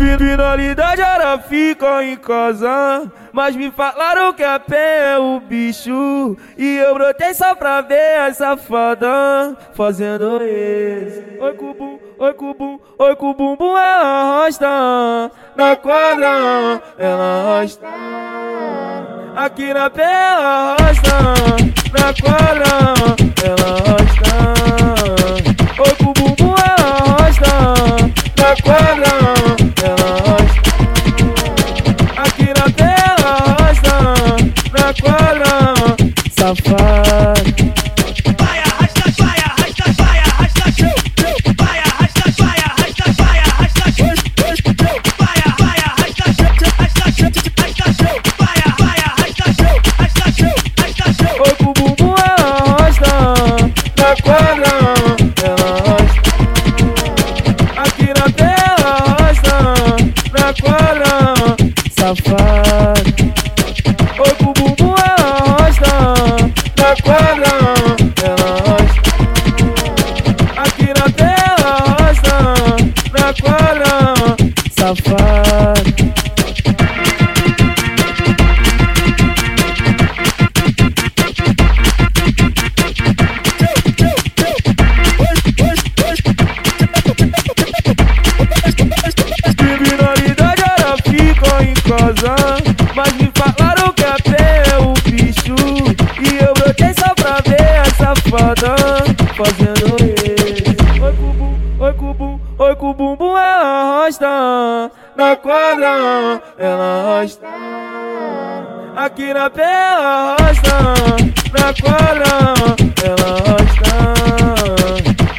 Finalidade era ficar em casa Mas me falaram que a pé é o bicho. E eu brotei só pra ver a safada Fazendo isso Oi cubum, oi cubum, oi cubum, bum ela arrasta. Na quadra ela arrasta. Aqui na pé ela arrasta. Na quadra ela arrasta. Oi cubum, bum ela arrasta. Na quadra na quadra, safado. Oi, quadra, safado. Criminalidade era ficou em casa Mas me falaram que até é o bicho E eu brotei só pra ver a safada Na quadra ela arrasta. Aqui na pé ela arrasta. Na quadra ela arrasta.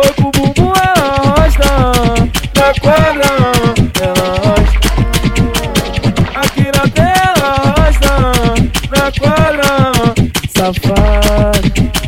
Oi cubum, bum ela arrasta. Na quadra ela arrasta. Aqui na tela arrasta. Na quadra Safado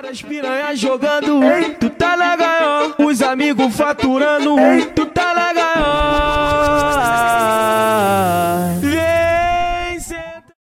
Várias piranhas jogando, tu tá legal, os amigos faturando, tu tá.